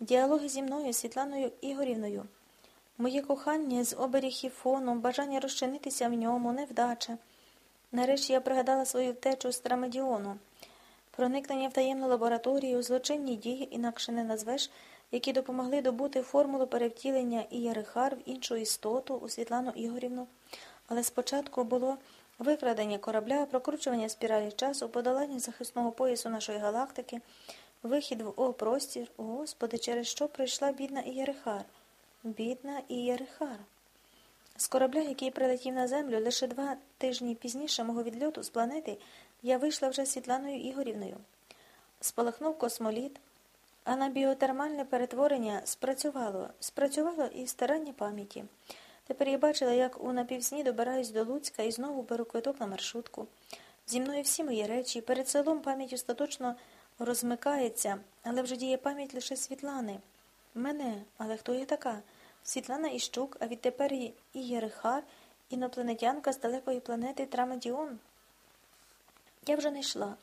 діалоги зі мною, Світланою Ігорівною. Моє кохання з оберіхів фоном, бажання розчинитися в ньому, невдача. Нарешті я пригадала свою втечу з Трамедіону, проникнення в таємну лабораторію, злочинні дії, інакше не назвеш, які допомогли добути формулу перевтілення Ієрихар в іншу істоту у Світлану Ігорівну. Але спочатку було викрадення корабля, прокручування спіралі часу, подолання захисного поясу нашої галактики, вихід в О-простір. Господи, через що прийшла бідна Ієрихар? Бідна Ієрихар. З корабля, який прилетів на землю, лише два тижні пізніше мого відльоту з планети, я вийшла вже Світланою Ігорівною. Спалахнув космоліт, а на біотермальне перетворення спрацювало, спрацювало і старання пам'яті. Тепер я бачила, як у напівсні добираюсь до Луцька і знову беру квиток на маршрутку. Зі мною всі мої речі, перед селом пам'ять остаточно розмикається, але вже діє пам'ять лише Світлани. Мене, але хто я така? Світлана Іщук, а відтепер і Єрихар, інопланетянка з далекої планети Трамедіон. Я вже не йшла.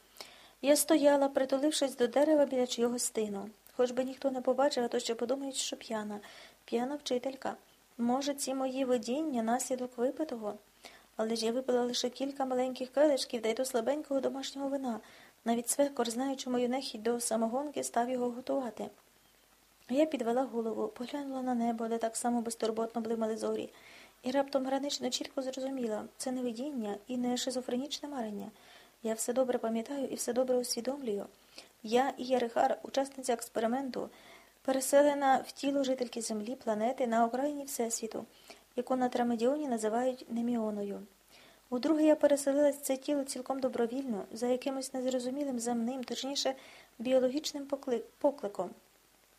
Я стояла, притулившись до дерева біля чийогось стину. Хоч би ніхто не побачив, а то ще подумають, що п'яна, п'яна вчителька. Може, ці мої видіння наслідок випитого? Але ж я випила лише кілька маленьких келишків, да й то слабенького домашнього вина. Навіть свекор, знаючи мою нехідь до самогонки, став його готувати. Я підвела голову, поглянула на небо, де так само безтурботно блимали зорі, і раптом гранично чітко зрозуміла це не видіння і не шизофренічне марення. Я все добре пам'ятаю і все добре усвідомлюю. Я і Єрихар, учасниця експерименту, переселена в тіло жительки Землі, планети на окраїні Всесвіту, яку на Трамедіоні називають Неміоною. Удруге я переселилась це тіло цілком добровільно, за якимось незрозумілим земним, точніше, біологічним покликом.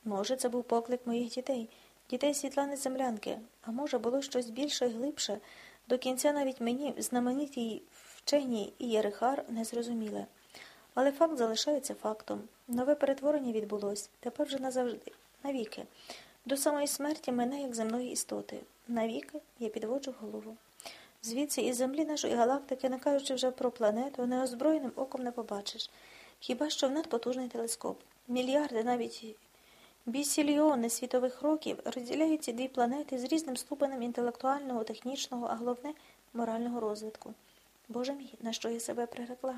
Може, це був поклик моїх дітей, дітей Світлани Землянки, а може, було щось більше і глибше, до кінця навіть мені, знаменитій вченій і Єрихар, не зрозуміле. Але факт залишається фактом. Нове перетворення відбулось, тепер вже назавжди, навіки. До самої смерті мене, як земної істоти. Навіки я підводжу голову. Звідси із землі нашої галактики, не кажучи вже про планету, неозброєним оком не побачиш. Хіба що в надпотужний телескоп. Мільярди, навіть бісільйони світових років розділяють ці дві планети з різним ступенем інтелектуального, технічного, а головне морального розвитку. Боже мій, на що я себе прирекла?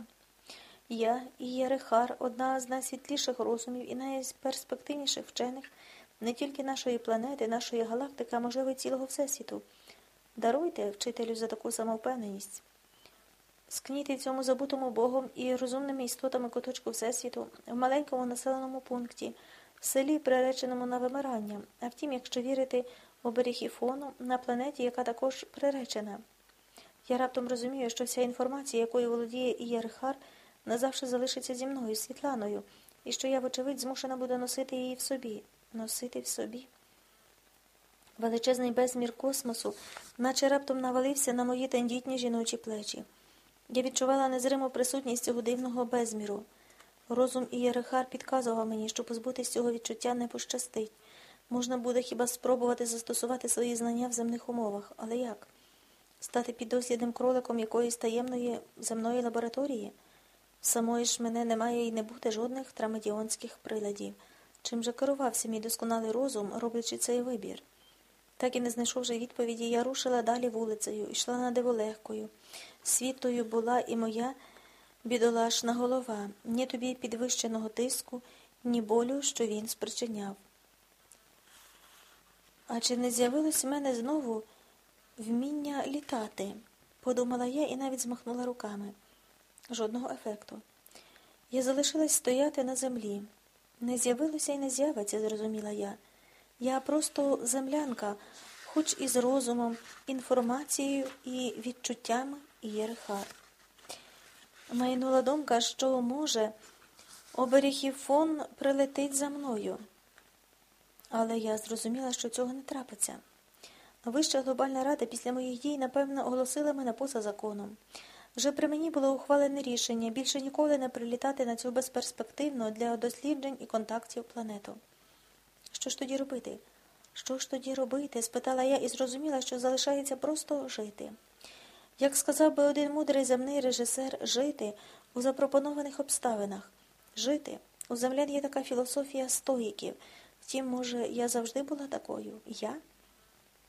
Я і Єрихар, одна з найсвітліших розумів і найперспективніших вчених не тільки нашої планети, нашої галактики, а можливо, цілого Всесвіту. Даруйте вчителю за таку самовпевненість. Скніти цьому забутому Богом і розумними істотами куточку Всесвіту в маленькому населеному пункті, в селі, приреченому на вимирання, а втім, якщо вірити оберіг Іфону, на планеті, яка також приречена. Я раптом розумію, що вся інформація, якою володіє Ієрхар, назавжди залишиться зі мною, Світланою, і що я, вочевидь, змушена буду носити її в собі, носити в собі. Величезний безмір космосу, наче раптом навалився на мої тендітні жіночі плечі. Я відчувала незриму присутність цього дивного безміру. Розум і Єрихар підказував мені, що позбутись цього відчуття не пощастить. Можна буде хіба спробувати застосувати свої знання в земних умовах, але як? Стати піддослідним кроликом якоїсь таємної земної лабораторії? Самої ж мене немає і не буде жодних трамедіонських приладів. Чим же керувався мій досконалий розум, роблячи цей вибір? Так і не знайшовши відповіді, я рушила далі вулицею, йшла на диволегкою. Світлою була і моя бідолашна голова, ні тобі підвищеного тиску, ні болю, що він спричиняв. А чи не з'явилось в мене знову вміння літати? подумала я і навіть змахнула руками. Жодного ефекту. Я залишилась стояти на землі. Не з'явилося і не з'явиться, зрозуміла я. Я просто землянка, хоч і з розумом, інформацією і відчуттями Єрихар. Майнула думка, що, може, оберіг фон прилетить за мною. Але я зрозуміла, що цього не трапиться. Вища глобальна рада після моїх дій, напевно, оголосила мене поза законом. Вже при мені було ухвалене рішення більше ніколи не прилітати на цю безперспективну для досліджень і контактів планету. Що ж тоді робити? Що ж тоді робити? спитала я і зрозуміла, що залишається просто жити. Як сказав би один мудрий земний режисер, жити у запропонованих обставинах. Жити. У землян є така філософія стоїків. Втім, може, я завжди була такою? Я?